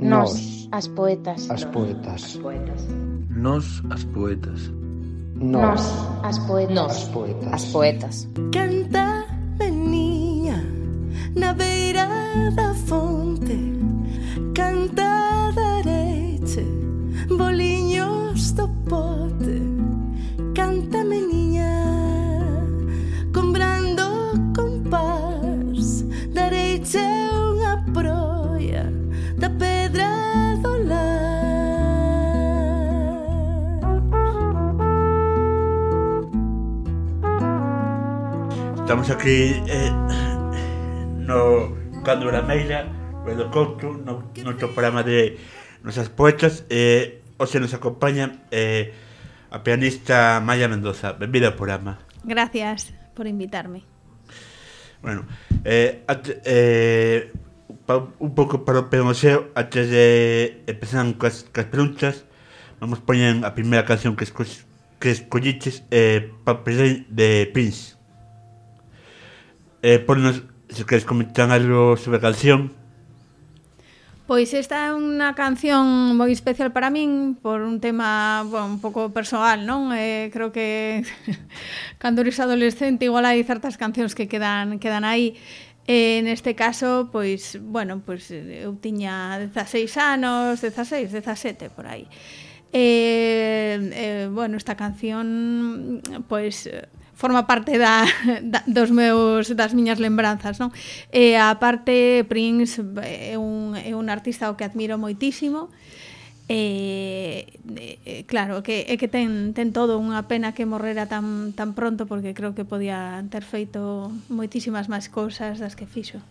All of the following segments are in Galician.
Nos, as poetas. As poetas. Nos, as poetas. Nos, as poetas. Nos, as poetas. As poetas. Canta, menina, na beira da fonte. Estamos aquí eh, no Cando da Meira, do Couto, no noso programa de nosas poetas. Eh, hoxe nos acompaña eh, a pianista Maya Mendoza. Benvida ao programa. Gracias por invitarme. Bueno, eh, at, eh, pa, un pouco para o penoseo, antes de empezar cas, cas preguntas, vamos poñer a primeira canción que, esco, que escolliches, eh, Papelén de Prince eh, ponnos, se queres comentar algo sobre a canción. Pois esta é unha canción moi especial para min por un tema bueno, un pouco persoal, non? Eh, creo que cando eres adolescente igual hai certas cancións que quedan quedan aí. Eh, neste caso, pois, bueno, pois eu tiña 16 anos, 16, 17 por aí. Eh, eh, bueno, esta canción pois forma parte da, da dos meus das miñas lembranzas, non? E a parte Prince é un é un artista ao que admiro moitísimo. E, e claro, que é que ten ten todo unha pena que morrera tan tan pronto porque creo que podía ter feito moitísimas máis cousas das que fixo.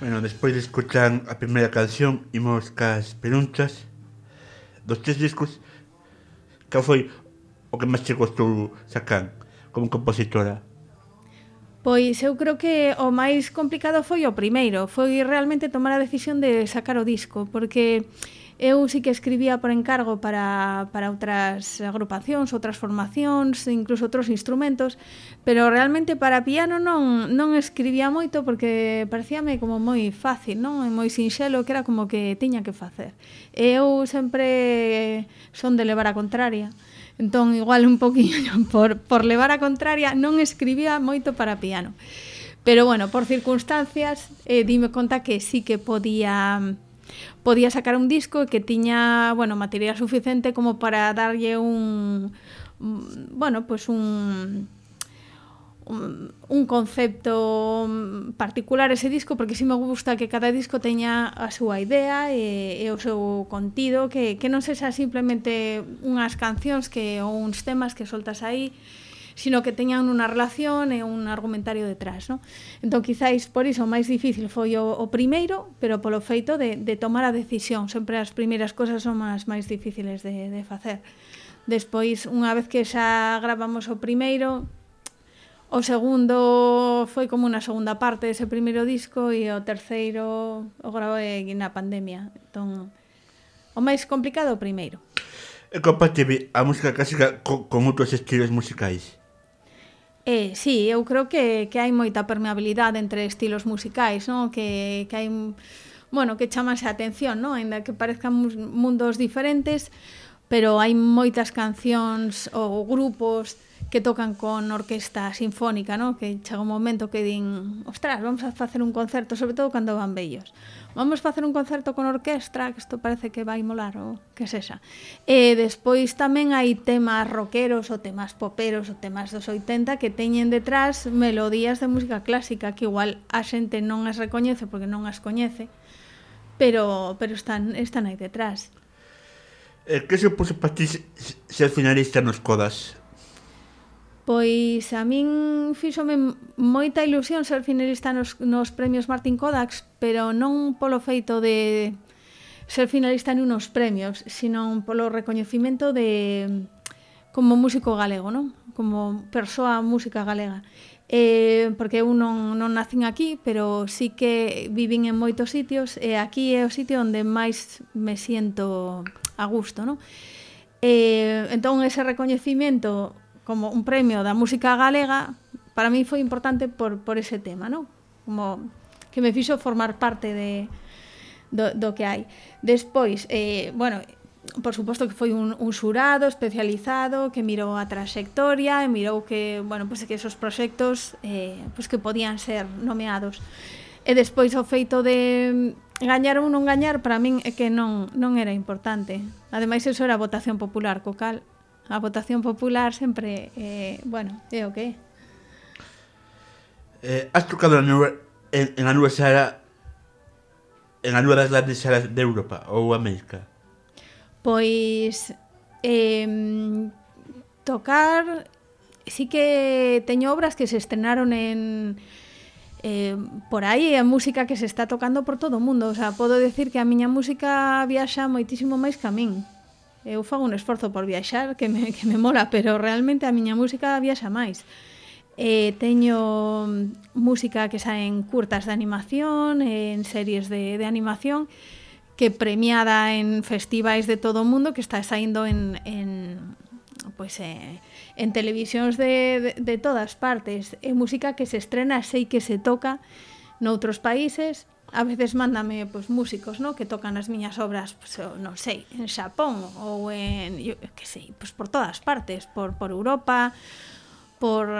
Bueno, despois de escuchar a primeira canción, imos cas perunchas dos tres discos que foi o que máis te gostou sacar como compositora? Pois eu creo que o máis complicado foi o primeiro, foi realmente tomar a decisión de sacar o disco, porque Eu sí que escribía por encargo para, para outras agrupacións, outras formacións, incluso outros instrumentos, pero realmente para piano non, non escribía moito porque parecíame como moi fácil, non? E moi sinxelo que era como que tiña que facer. Eu sempre son de levar a contraria, entón igual un poquinho por, por levar a contraria non escribía moito para piano. Pero bueno, por circunstancias, eh, dime conta que sí que podía podía sacar un disco que tiña, bueno, material suficiente como para darlle un mm, bueno, pues un un concepto mm, particular ese disco porque si sí me gusta que cada disco teña a súa idea e, e o seu contido que, que non sexa simplemente unhas cancións que ou uns temas que soltas aí sino que teñan unha relación e un argumentario detrás, No? Entón, quizáis por iso o máis difícil foi o, o primeiro, pero polo feito de, de tomar a decisión, sempre as primeiras cosas son as máis difíciles de, de facer. Despois, unha vez que xa gravamos o primeiro, O segundo foi como unha segunda parte dese primeiro disco e o terceiro o grave na pandemia. Entón, o máis complicado o primeiro. E compatible a música clásica con, con outros estilos musicais? Eh, sí, eu creo que, que hai moita permeabilidade entre estilos musicais, non? Que, que hai, bueno, que chamanse a atención, non? Ainda que parezcan mundos diferentes, pero hai moitas cancións ou grupos que tocan con orquesta sinfónica, ¿no? que chega un momento que din, ostras, vamos a facer un concerto, sobre todo cando van bellos. Vamos a facer un concerto con orquestra, que isto parece que vai molar, ou que sexa. E despois tamén hai temas rockeros, ou temas poperos, ou temas dos 80, que teñen detrás melodías de música clásica, que igual a xente non as recoñece porque non as coñece, pero, pero están, están aí detrás. E que supuso para ti ser finalista nos Codas? Pois a min fixome moita ilusión ser finalista nos, nos premios Martin Kodax, pero non polo feito de ser finalista en unos premios, sino polo recoñecimento de como músico galego, non? Como persoa música galega. Eh, porque eu non, non nacín aquí, pero sí que vivín en moitos sitios e aquí é o sitio onde máis me siento a gusto, non? Eh, entón ese recoñecimento como un premio da música galega para mí foi importante por, por ese tema, non? Como que me fixo formar parte de do, do que hai. Despois, eh, bueno, por suposto que foi un, un xurado especializado que mirou a traxectoria e mirou que, bueno, pues, que esos proxectos eh, pues, que podían ser nomeados. E despois o feito de, gañar ou non gañar para min é que non non era importante. Ademais eso era votación popular, co cal a votación popular sempre eh, bueno, é o que é. Eh, has trocado na nube, en, en a nube Sahara en a nube das grandes salas de Europa ou América? Pois eh, tocar sí que teño obras que se estrenaron en eh, por aí é música que se está tocando por todo o mundo. O sea, podo decir que a miña música viaxa moitísimo máis que a min. Eu fago un esforzo por viaxar que me, que me mola, pero realmente a miña música viaxa máis. Eh, teño mm, música que sae en curtas de animación en series de, de animación que premiada en festivais de todo o mundo que está saindo en, en pues, eh, en televisións de, de, de todas partes. É música que se estrena, sei que se toca noutros países, a veces mándame pois músicos, no, que tocan as miñas obras, pois, non sei, en Xapón ou en yo, que sei, pois por todas partes, por por Europa, por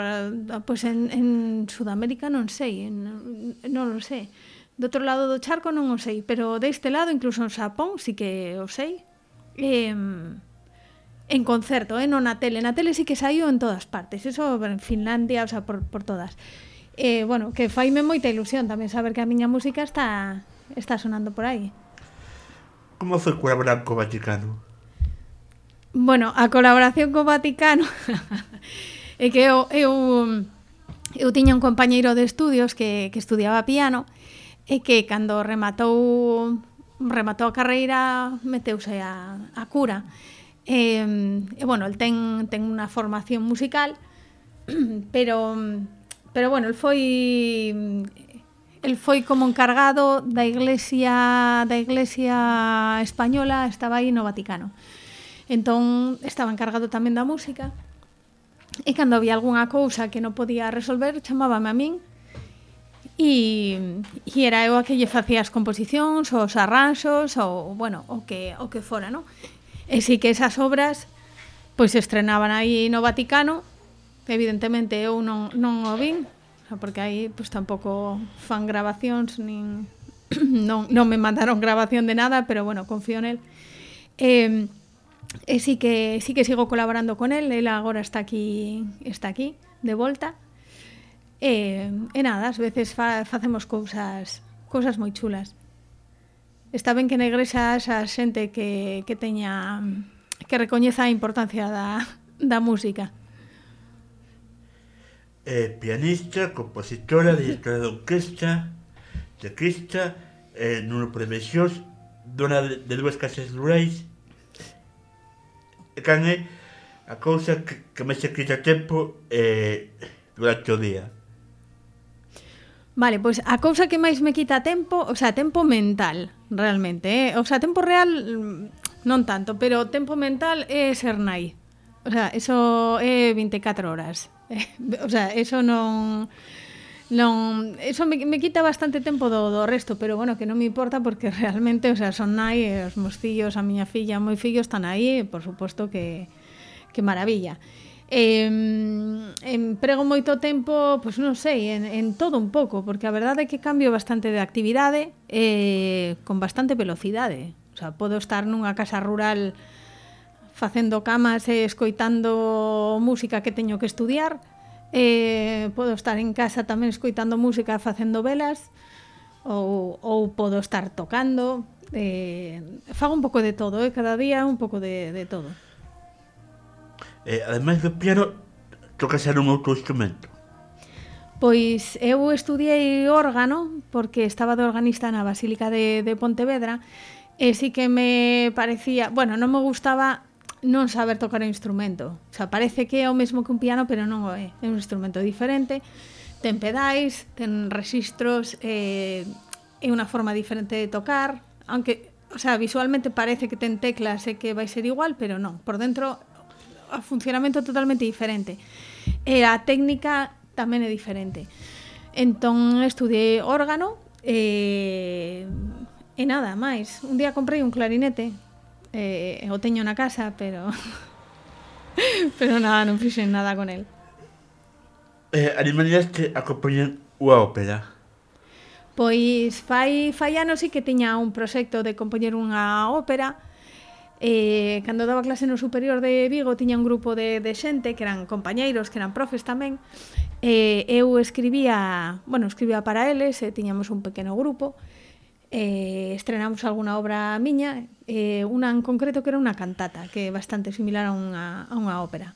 pois en en Sudamérica non sei, en, non o sei. Do outro lado do charco non o sei, pero deste lado, incluso en Xapón, sí que o sei. Eh, En concerto, eh, non na tele. Na tele sí que saio en todas partes. Eso en Finlandia, o sea, por, por todas. Eh, bueno, que faime moita ilusión tamén saber que a miña música está está sonando por aí. Como foi colaborar co Vaticano? Bueno, a colaboración co Vaticano é que eu, eu eu tiña un compañeiro de estudios que, que estudiaba piano e que cando rematou rematou a carreira meteuse a, a cura E, e bueno, el ten, ten unha formación musical, pero pero bueno, el foi el foi como encargado da iglesia da iglesia española, estaba aí no Vaticano. Entón estaba encargado tamén da música. E cando había algunha cousa que non podía resolver, chamábame a min e, e era eu a que lle facía as composicións, os arranxos, ou, bueno, o que, o que fora, non? E si que esas obras pois se estrenaban aí no Vaticano, evidentemente eu non, non o vin, porque aí pois tampouco fan grabacións nin non, non me mandaron grabación de nada, pero bueno, confío nel. Eh, e sí que sí que sigo colaborando con él, él agora está aquí, está aquí de volta. E, e nada, ás veces fa, facemos cousas cousas moi chulas. Está ben que na igrexa xa xente que, que teña que recoñeza a importancia da, da música. É pianista, compositora, directora de orquesta, teclista, eh, nun previsións, dona de, de dúas casas rurais. E can é a cousa que, que me se quita tempo eh, durante o día. Vale, pois a cousa que máis me quita tempo, o sea, tempo mental, realmente, eh? o sea, tempo real mm, non tanto, pero tempo mental é ser nai. O sea, eso é 24 horas. o sea, eso non non, eso me, me quita bastante tempo do, do resto, pero bueno, que non me importa porque realmente, o sea, son nai, eh, os meus fillos, a miña filla, moi fillo están aí, por suposto que que maravilla eh, emprego moito tempo, pois non sei, en, en todo un pouco, porque a verdade é que cambio bastante de actividade eh, con bastante velocidade. O sea, podo estar nunha casa rural facendo camas e escoitando música que teño que estudiar, eh, podo estar en casa tamén escoitando música facendo velas, ou, ou podo estar tocando, eh, fago un pouco de todo, eh, cada día un pouco de, de todo. Eh, ademais do piano, tocas ser un outro instrumento? Pois eu estudiei órgano porque estaba de organista na Basílica de, de Pontevedra e sí que me parecía, bueno, non me gustaba non saber tocar o instrumento. O sea, parece que é o mesmo que un piano, pero non o é. É un instrumento diferente, ten pedais, ten registros, eh, é unha forma diferente de tocar, aunque, o sea, visualmente parece que ten teclas e que vai ser igual, pero non. Por dentro funcionamento totalmente diferente. Eh, e a técnica tamén é diferente. Entón estudiei órgano eh, e, e nada máis. Un día comprei un clarinete e, o teño na casa, pero pero nada, non fixen nada con el. Eh, animalías que acompañan unha ópera. Pois fai, fai anos sí que tiña un proxecto de compoñer unha ópera, eh, cando daba clase no superior de Vigo tiña un grupo de, de xente que eran compañeiros, que eran profes tamén. eh, eu escribía, bueno, escribía para eles, e tiñamos un pequeno grupo. eh, estrenamos algunha obra miña, eh, unha en concreto que era unha cantata, que é bastante similar a unha, a unha ópera.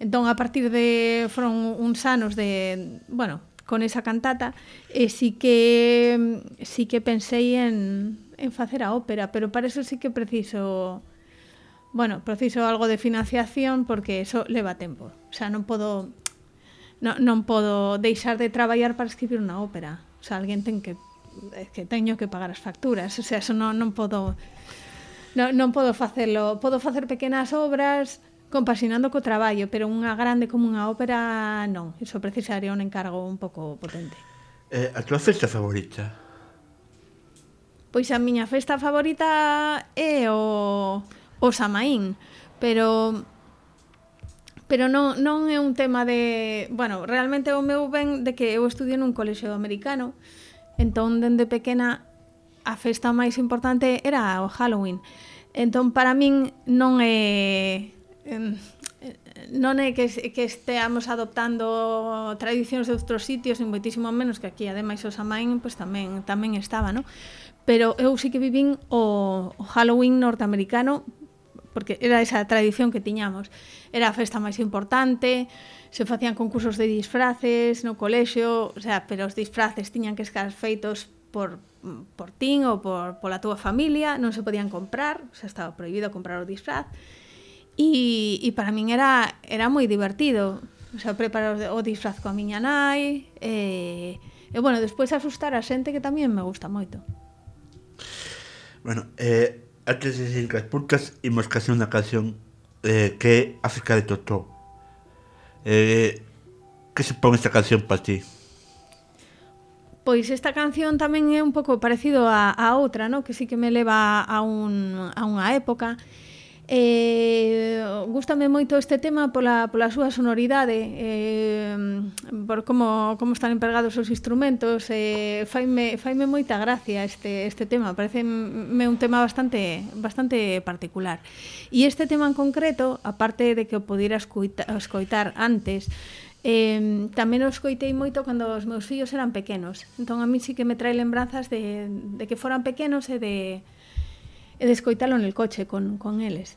Entón, a partir de foron uns anos de, bueno, con esa cantata, e si que si que pensei en en facer a ópera, pero para eso sí que preciso bueno, preciso algo de financiación porque eso leva tempo. O sea, non podo non, non podo deixar de traballar para escribir unha ópera. O sea, alguén ten que que teño que pagar as facturas, o sea, eso non, non podo non, non podo facelo, podo facer pequenas obras compasinando co traballo, pero unha grande como unha ópera non, iso precisaría un encargo un pouco potente. Eh, a túa festa favorita? Pois a miña festa favorita é o o Samaín, pero pero non, non é un tema de... Bueno, realmente o meu ben de que eu estudio nun colexio americano, entón, dende pequena, a festa máis importante era o Halloween. Entón, para min, non é... Non é que, que esteamos adoptando tradicións de outros sitios, nin moitísimo menos que aquí, ademais o Samain, pois pues, tamén, tamén estaba, non? Pero eu sí que vivín o, o Halloween norteamericano, porque era esa tradición que tiñamos. Era a festa máis importante, se facían concursos de disfraces no colexio, o sea, pero os disfraces tiñan que estar feitos por, por tin ou por, pola túa familia, non se podían comprar, o sea, estaba prohibido comprar o disfraz. E, e para min era, era moi divertido, o sea, preparar o disfraz coa miña nai, e, e bueno, despois asustar a xente que tamén me gusta moito. Bueno, eh, antes de seguir cas puntas, imos casi unha canción eh, que é África de Totó. Eh, que supón esta canción para ti? Pois esta canción tamén é un pouco parecido a, a outra, no? que sí que me leva a, un, a unha época. Eh, gústame moito este tema pola, pola súa sonoridade eh, por como, como están empregados os instrumentos eh, faime, faime moita gracia este, este tema parece me un tema bastante bastante particular. E este tema en concreto aparte de que o pudiera escoita, escoitar antes Eh, tamén os coitei moito cando os meus fillos eran pequenos. Entón a mí sí que me trae lembranzas de, de que foran pequenos e de, e de escoitalo en el coche con, con eles.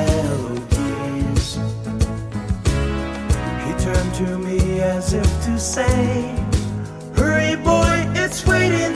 As if to say, Hurry, boy, it's waiting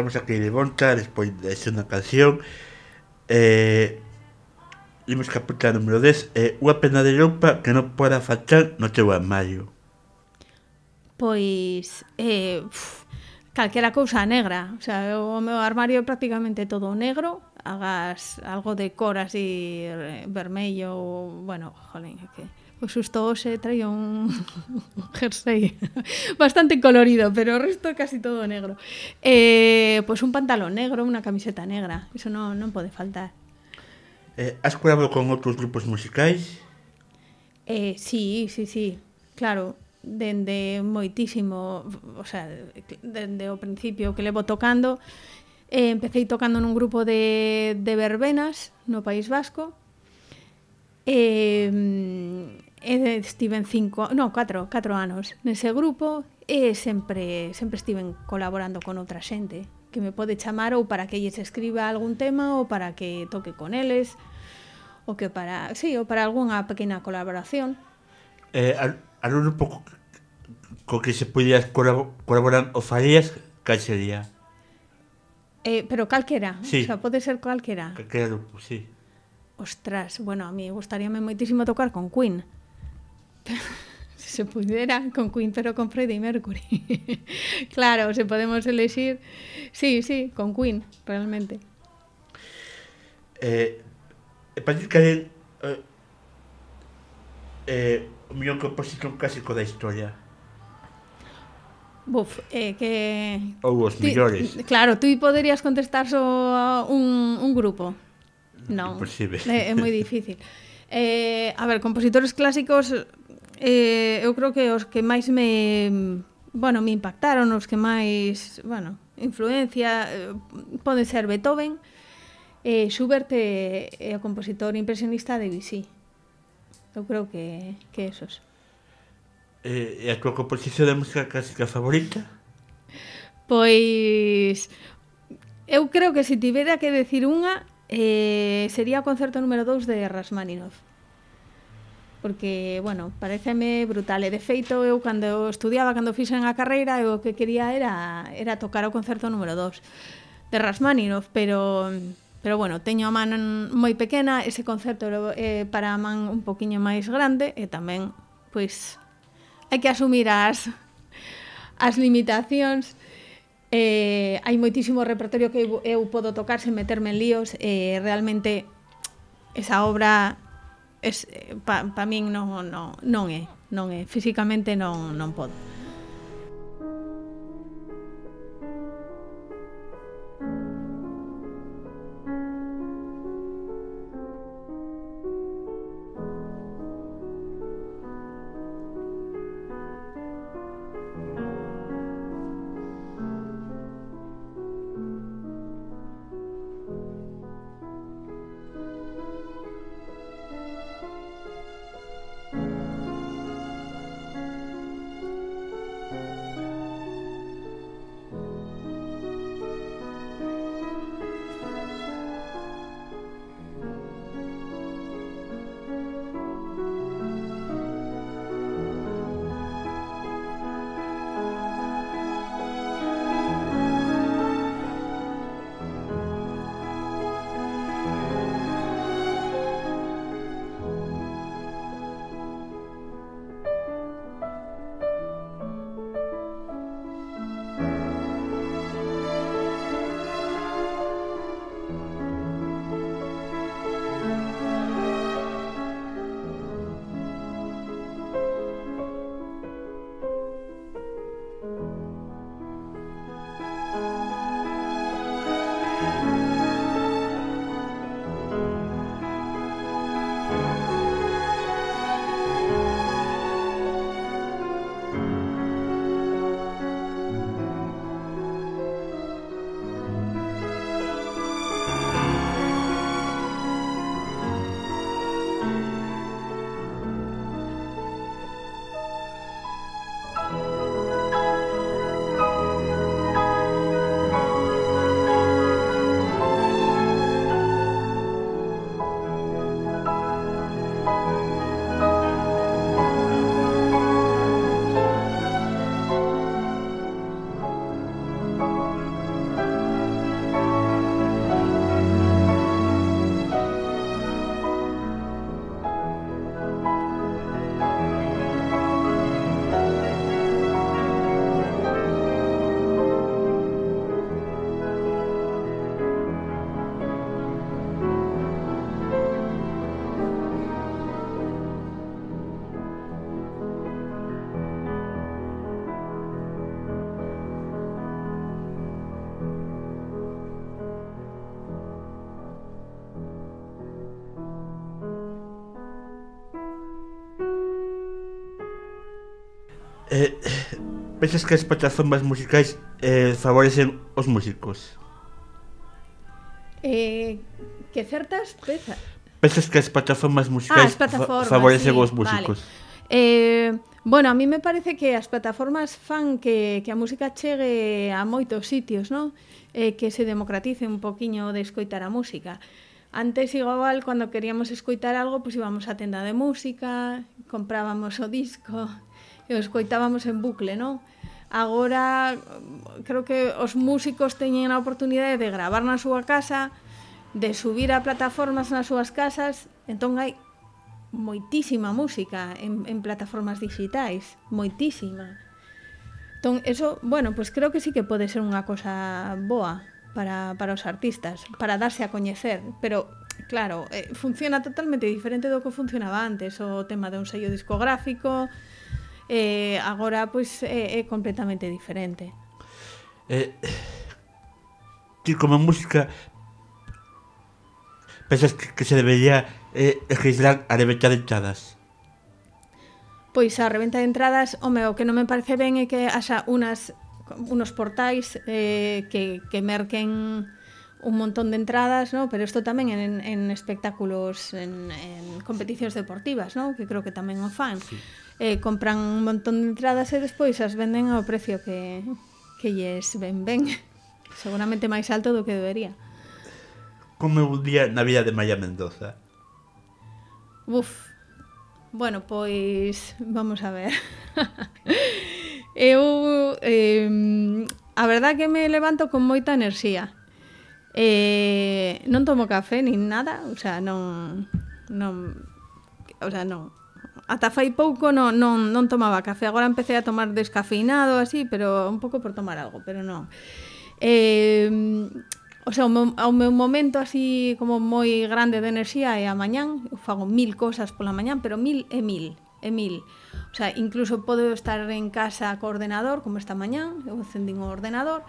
estamos aquí de volta despois de segunda canción eh, imos capítulo número 10 eh, unha pena de roupa que non poda faltar no teu armario Pois eh, uf, calquera cousa negra o, sea, o meu armario é prácticamente todo negro hagas algo de cor así eh, vermello bueno, jolín, que... Okay o susto hoxe eh, traía un jersey bastante colorido, pero o resto casi todo negro. Eh, pois pues un pantalón negro, unha camiseta negra, iso non, non pode faltar. Eh, has colaborado con outros grupos musicais? Eh, sí, sí, sí, claro dende moitísimo, o sea, dende o principio que levo tocando, eh, empecéi tocando nun grupo de, de verbenas no País Vasco, eh, e estiven cinco, no, catro, catro anos nese grupo e sempre sempre estiven colaborando con outra xente que me pode chamar ou para que lles escriba algún tema ou para que toque con eles ou que para, sí, ou para algunha pequena colaboración. Eh, al, un pouco co que se podías colaborar o farías, cal sería? Eh, pero calquera, sí. o sea, pode ser calquera. Calquera, sí. Ostras, bueno, a mí gustaríame moitísimo tocar con Queen. se se pudera, con Queen, pero con Freddie Mercury. claro, se podemos elegir. sí, sí, con Queen, realmente. Eh, eh parece que é eh, eh, o mellor composición clásico da historia. Buf, eh, que... Ou os millores. Claro, tú poderías contestar só un, un grupo. Non, é, é moi difícil. Eh, a ver, compositores clásicos eh, eu creo que os que máis me bueno, me impactaron, os que máis, bueno, influencia eh, pode ser Beethoven, eh, Schubert eh, e eh, o compositor impresionista de Debussy. Eu creo que que esos. Eh, e a tua composición de música clásica favorita? Pois eu creo que se tivera que decir unha eh, sería o concerto número 2 de Rasmaninov porque, bueno, pareceme brutal. E de feito, eu cando estudiaba, cando fixen a carreira, eu o que quería era era tocar o concerto número 2 de Rasmaninov, pero pero bueno, teño a man moi pequena, ese concerto é eh, para a man un poquiño máis grande e tamén pois hai que asumir as as limitacións eh, hai moitísimo repertorio que eu, eu podo tocar sen meterme en líos eh, realmente esa obra es, eh, pa, pa min non, non, non é, non é, físicamente non, non podo. Pensas que as plataformas musicais eh, favorecen os músicos? Eh, que certas pezas? Pensas que as plataformas musicais ah, as plataformas, fa favorecen sí, os músicos? Vale. Eh, bueno, a mí me parece que as plataformas fan que, que a música chegue a moitos sitios, non? Eh, que se democratice un poquiño de escoitar a música. Antes igual, cando queríamos escoitar algo, pois pues íbamos á tenda de música, comprábamos o disco, e o escoitábamos en bucle, non? Agora creo que os músicos teñen a oportunidade de gravar na súa casa, de subir a plataformas nas súas casas, entón hai moitísima música en, en plataformas digitais, moitísima. Entón, eso, bueno, pues creo que sí que pode ser unha cosa boa para, para os artistas, para darse a coñecer, pero claro, eh, funciona totalmente diferente do que funcionaba antes, o tema de un sello discográfico, eh, agora pois é, eh, é eh, completamente diferente. Eh, ti como música pensas que, que se debería eh, legislar a reventa de entradas? Pois a reventa de entradas, home, o que non me parece ben é que haxa unas unos portais eh, que, que merquen un montón de entradas, ¿no? pero isto tamén en, en espectáculos, en, en competicións deportivas, ¿no? que creo que tamén o fan. Sí eh, compran un montón de entradas e despois as venden ao precio que, que lles ben ben. Seguramente máis alto do que debería. Como un día na vida de Maya Mendoza? Uf, Bueno, pois vamos a ver. Eu eh, a verdad que me levanto con moita enerxía. Eh, non tomo café nin nada, o sea, non non o sea, non ata fai pouco non, non, non tomaba café. Agora empecé a tomar descafeinado, así, pero un pouco por tomar algo, pero non. Eh, o sea, o meu, o meu momento así como moi grande de enerxía é a mañán. Eu fago mil cosas pola mañán, pero mil e mil. E mil. O sea, incluso podo estar en casa co ordenador, como esta mañán, eu encendín o ordenador,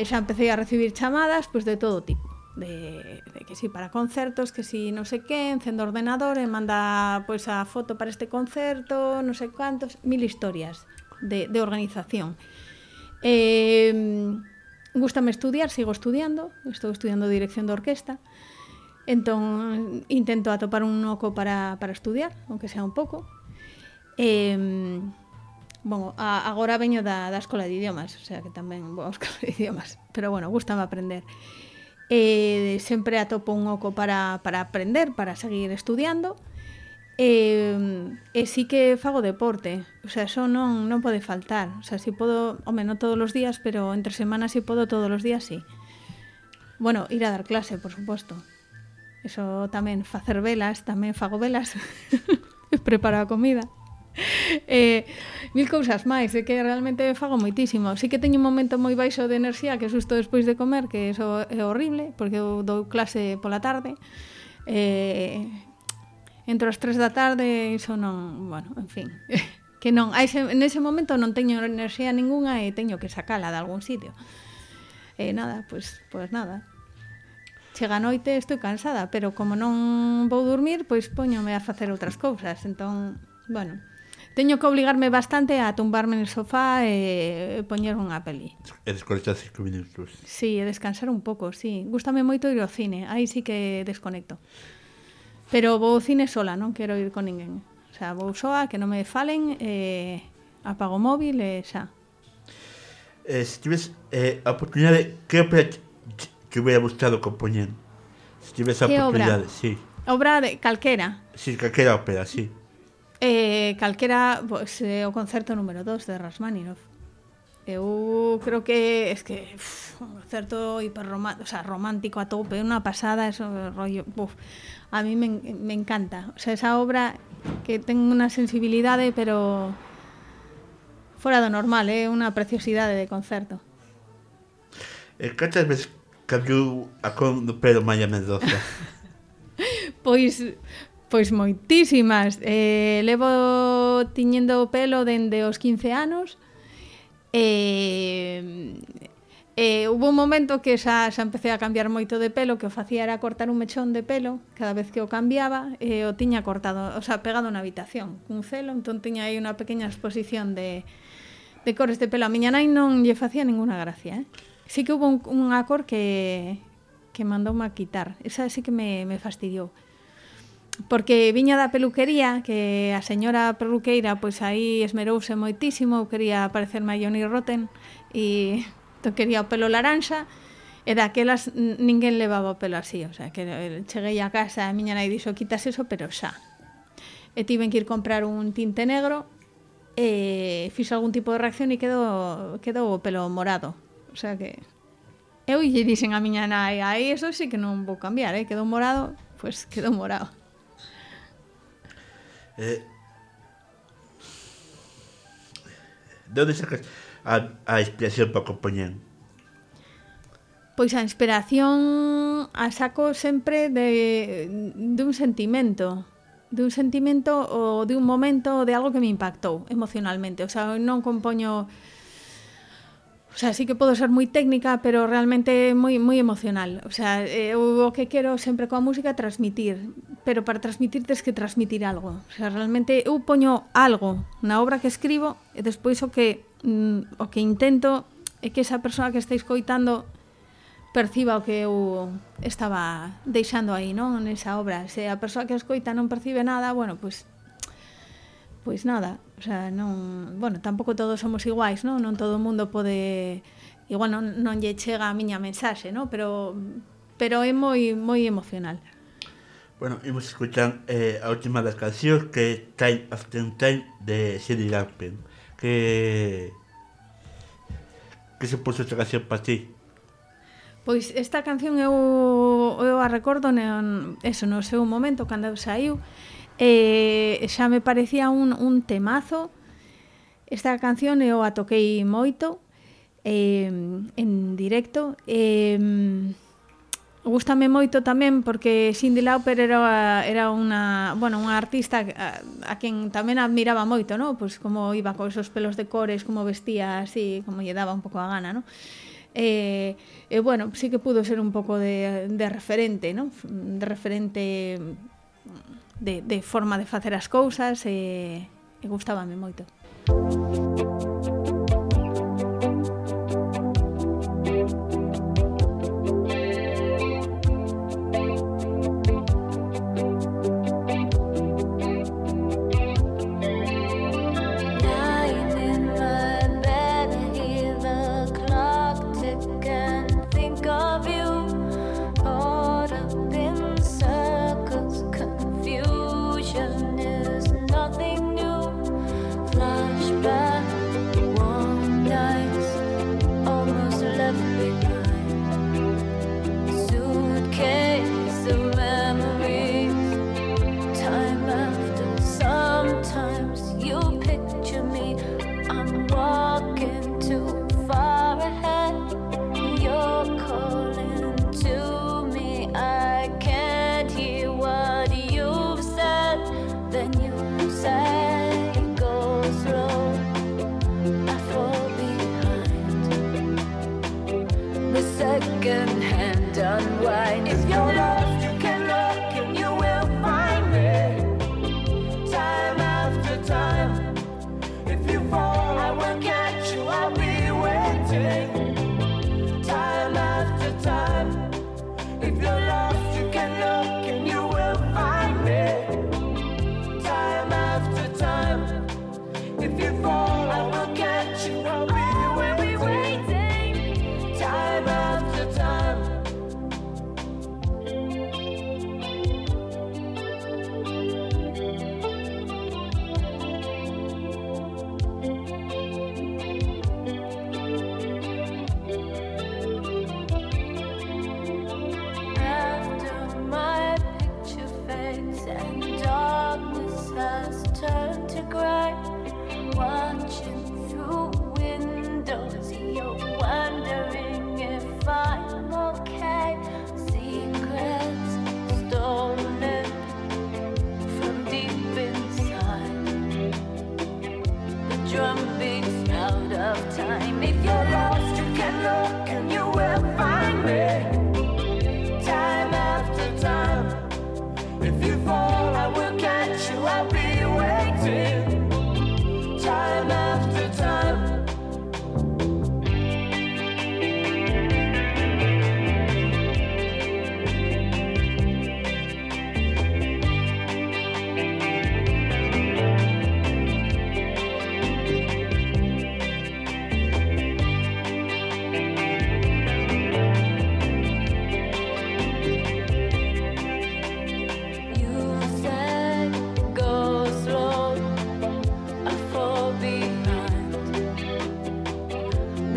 e xa empecé a recibir chamadas, pois pues, de todo tipo de, de que si para concertos, que si non sei que, encendo ordenador e manda pois a foto para este concerto, non sei cuántos, mil historias de, de organización. Eh, gustame estudiar, sigo estudiando, estou estudiando dirección de orquesta, entón intento atopar un oco para, para estudiar, aunque sea un pouco. Eh, Bon, a, agora veño da, da escola de idiomas, o sea que tamén vou a escola de idiomas, pero bueno, gustame aprender eh, sempre atopo un oco para, para aprender, para seguir estudiando, e, eh, e sí que fago deporte, o sea, eso non, non pode faltar, o sea, si podo, home, non todos os días, pero entre semanas si podo todos os días, sí. Bueno, ir a dar clase, por suposto. Eso tamén, facer velas, tamén fago velas, preparo a comida. eh, mil cousas máis, é que realmente fago moitísimo. Si que teño un momento moi baixo de enerxía que susto despois de comer, que eso é horrible, porque eu dou clase pola tarde. Eh, entre as 3 da tarde, iso non, bueno, en fin. que non, a ese, nese momento non teño enerxía ningunha e teño que sacala de algún sitio. E eh, nada, pois, pues, pois pues nada, chega a noite estou cansada, pero como non vou dormir, pois poñome a facer outras cousas, entón, bueno, Teño que obligarme bastante a tumbarme no sofá e poñer unha peli. E desconectar cinco minutos. Sí, e descansar un pouco, sí. Gústame moito ir ao cine, aí sí que desconecto. Pero vou ao cine sola, non quero ir con ninguén. O sea, vou soa, que non me falen, e apago o móvil e xa. Eh, se tives eh, a oportunidade, que obra que hubiera gustado compoñer? Se tives a oportunidade, obra? sí. Obra de calquera. Sí, calquera ópera, sí. Eh, calquera, pues, eh, o concerto número 2 de Rasmaninov. Eu creo que es que uf, un concerto hiperromántico, o sea, romántico a tope, una pasada, eso rollo, uf, a mí me, me encanta. O sea, esa obra que ten unha sensibilidade, pero fora do normal, é eh? unha preciosidade de concerto. eh, cantas veces cambiou a con do Pedro Maya Mendoza? pois Pois moitísimas. Eh, levo tiñendo o pelo dende os 15 anos. Eh, eh, hubo un momento que xa, xa empecé a cambiar moito de pelo, que o facía era cortar un mechón de pelo cada vez que o cambiaba, e eh, o tiña cortado, o sea, pegado na habitación, cun celo, entón tiña aí unha pequena exposición de, de cores de pelo. A miña nai non lle facía ninguna gracia, eh? Sí que hubo un, unha cor que, que mandoume a quitar. Esa sí que me, me fastidiou porque viña da peluquería que a señora peluqueira pois aí esmerouse moitísimo eu quería parecer a Johnny Rotten e to quería o pelo laranxa e daquelas ninguén levaba o pelo así o sea, que cheguei a casa e miña nai dixo quitas eso pero xa e tiven que ir comprar un tinte negro e fixo algún tipo de reacción e quedou, quedou o pelo morado o sea que eu lle dixen a miña nai aí eso sí que non vou cambiar, eh? quedou morado pois pues quedou morado É... De sacas a, a inspiración para compoñer? Pois a inspiración a saco sempre de, dun sentimento de un sentimento ou de un momento de algo que me impactou emocionalmente. O sea, non compoño O sea, sí que podo ser moi técnica, pero realmente moi moi emocional. O sea, eu o que quero sempre coa música transmitir, pero para transmitir tes que transmitir algo. O sea, realmente eu poño algo na obra que escribo e despois o que mm, o que intento é que esa persoa que estáis coitando perciba o que eu estaba deixando aí, non? Nesa obra. Se a persoa que escoita non percibe nada, bueno, pois pues, pois nada, o sea, non, bueno, tampouco todos somos iguais, non? Non todo o mundo pode igual non, non lle chega a miña mensaxe, non? Pero pero é moi moi emocional. Bueno, imos escuchar eh, a última das cancións que é Time After Time de Cindy Lampen que que se puso esta canción para ti? Pois esta canción eu, eu a recordo neon, eso, no seu momento cando eu saiu E xa me parecía un, un temazo. Esta canción eu a toquei moito eh, en directo. Eh, gustame moito tamén porque Cindy Lauper era, era unha, bueno, unha artista a, a quen tamén admiraba moito, ¿no? Pois como iba con esos pelos de cores, como vestía así, como lle daba un pouco a gana, ¿no? Eh, e, eh, eh, bueno, sí que pudo ser un pouco de, de referente, ¿no? De referente de, de forma de facer as cousas e, e gustábame moito. Música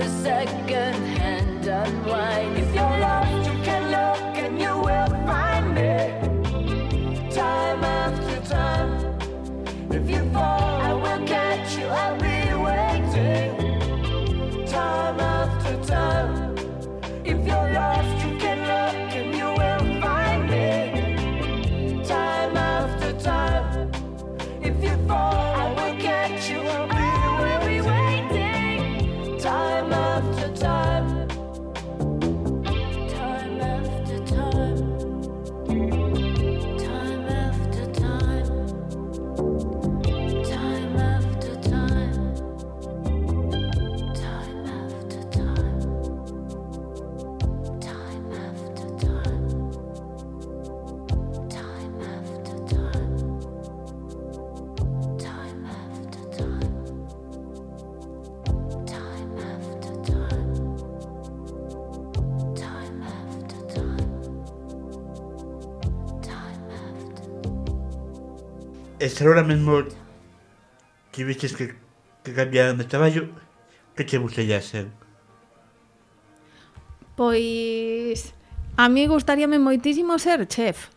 the second hand unwind. pensar ahora mesmo que viches que, que cambiaran de traballo, que che gustaría ser? Pois a mí gustaríame moitísimo ser chef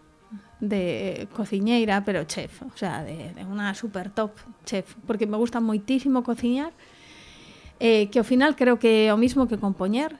de cociñeira, pero chef, o sea, de, de unha super top chef, porque me gusta moitísimo cociñar, eh, que ao final creo que é o mismo que compoñer,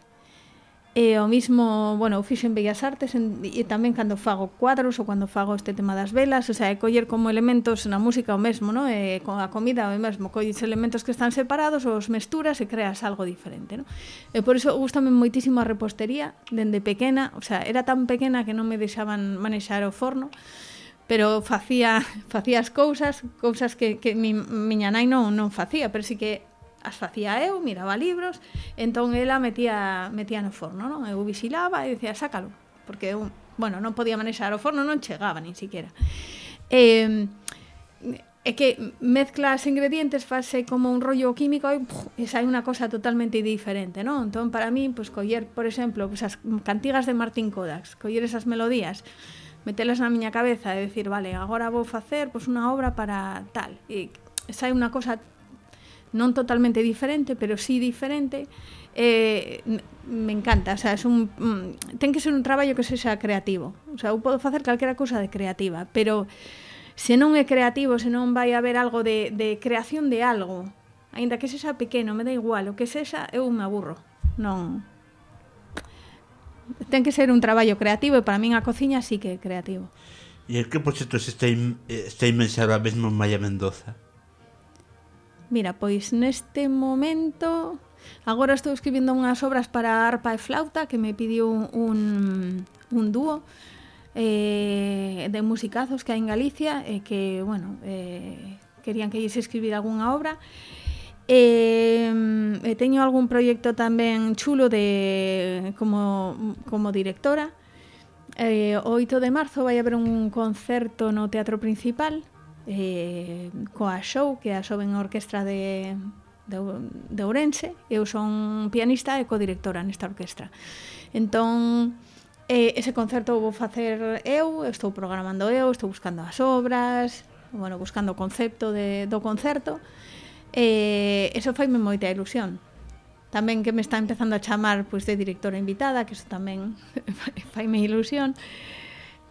E o mismo, bueno, eu fixo en Bellas Artes en, e tamén cando fago cuadros ou cando fago este tema das velas, o sea, é coller como elementos na música o mesmo, no? E con a comida o mesmo, colles elementos que están separados, os mesturas e creas algo diferente, no? E por iso gustame moitísimo a repostería dende pequena, o sea, era tan pequena que non me deixaban manexar o forno, pero facía facía as cousas, cousas que, que mi, miña nai non, non facía, pero sí que as facía eu, miraba libros, entón ela metía, metía no forno, non? Eu vigilaba e dicía, sácalo, porque eu, bueno, non podía manexar o forno, non chegaba nin siquiera. E, é que mezcla os ingredientes, fase como un rollo químico e, puf, e sai unha cosa totalmente diferente, non? Entón, para min, pois, coller, por exemplo, pois, as cantigas de Martín Kodax, coller esas melodías, metelas na miña cabeza e decir, vale, agora vou facer pois, unha obra para tal, e sai unha cosa non totalmente diferente, pero sí diferente, eh, me encanta, o sea, es un mm, ten que ser un traballo que sexa creativo. O sea, eu podo facer calquera cousa de creativa, pero se non é creativo, se non vai haber algo de, de creación de algo, aínda que sexa pequeno, me dá igual, o que sexa eu me aburro. Non, ten que ser un traballo creativo e para min a cociña sí que é creativo. E que proxectos está, in, está inmensa a mesmo Maya Mendoza? Mira, pois neste momento agora estou escribindo unhas obras para arpa e flauta que me pediu un, un dúo eh, de musicazos que hai en Galicia e eh, que, bueno, eh, querían que lles escribir algunha obra E, eh, e teño algún proxecto tamén chulo de como, como directora. Eh, o 8 de marzo vai haber un concerto no Teatro Principal eh, coa Show, que é a xoven orquestra de, de, de Ourense. Eu son pianista e codirectora nesta orquestra. Entón, eh, ese concerto vou facer eu, estou programando eu, estou buscando as obras, bueno, buscando o concepto de, do concerto. E eh, eso faime moita ilusión. Tamén que me está empezando a chamar pois, de directora invitada, que eso tamén faime ilusión.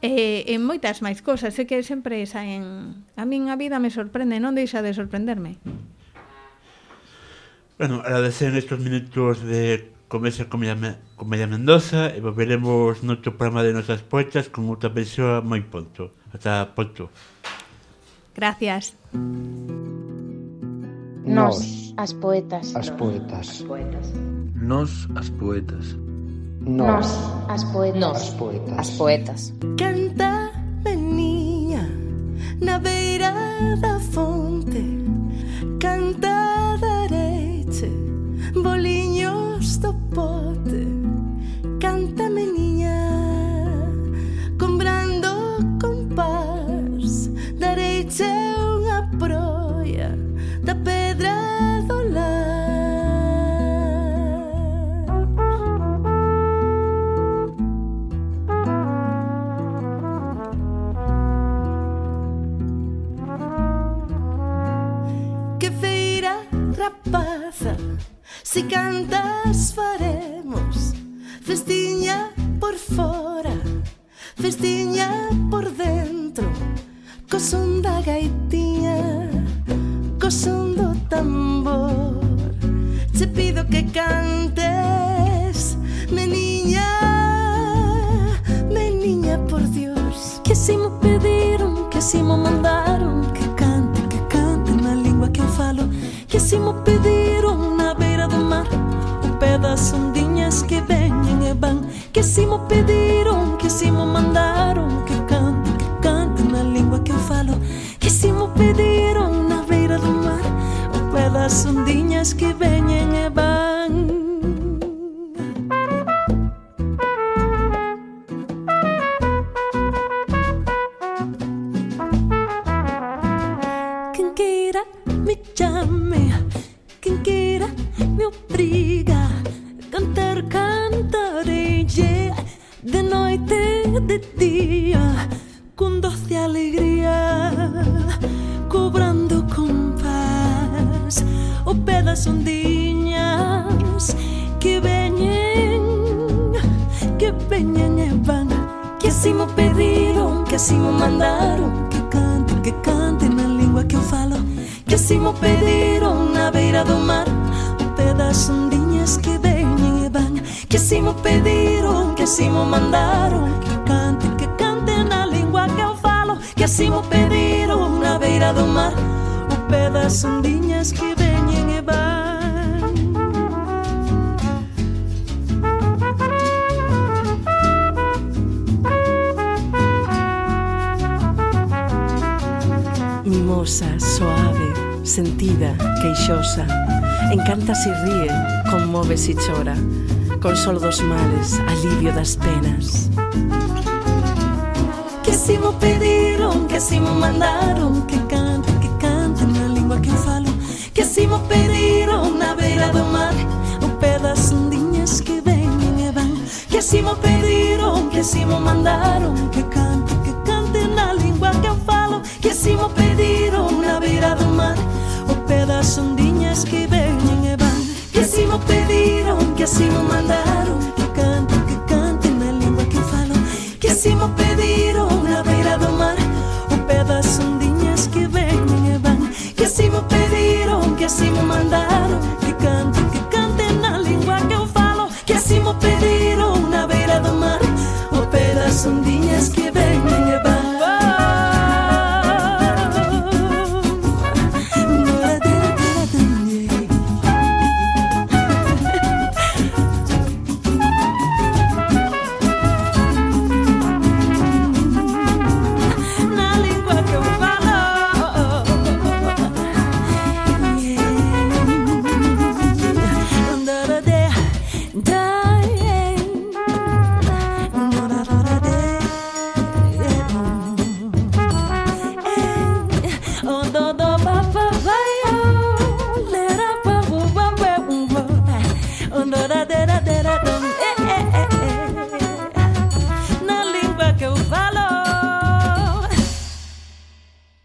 E en moitas máis cosas, é que sempre esa en... A min a vida me sorprende, non deixa de sorprenderme. Bueno, agradecer estos minutos de Comeza con Media Mendoza e volveremos no programa de nosas poetas con outra persoa moi pronto. Ata pronto. Gracias. Nos, as poetas. As poetas. Nos, as poetas. Nos, as poetas. Nos, as poetas. As poetas. Canta, meniña, na beira da fonte música cantas y ríe, conmoves y chora, consolo dos males, alivio das penas. Quisimos pediron, quisimos mandaron, que canten, que canten na língua que eu falo. Quisimos pediron na beira do mar, o pedacinhas que vêm e vão. Quisimos pediron, quisimos mandaram, que canten, que canten na língua que eu falo. Quisimos pediron na beira do mar, o pedaço